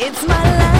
It's my life.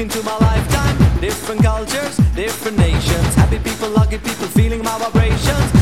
back into my lifetime. Different cultures, different nations. Happy people, lucky people, feeling my vibrations.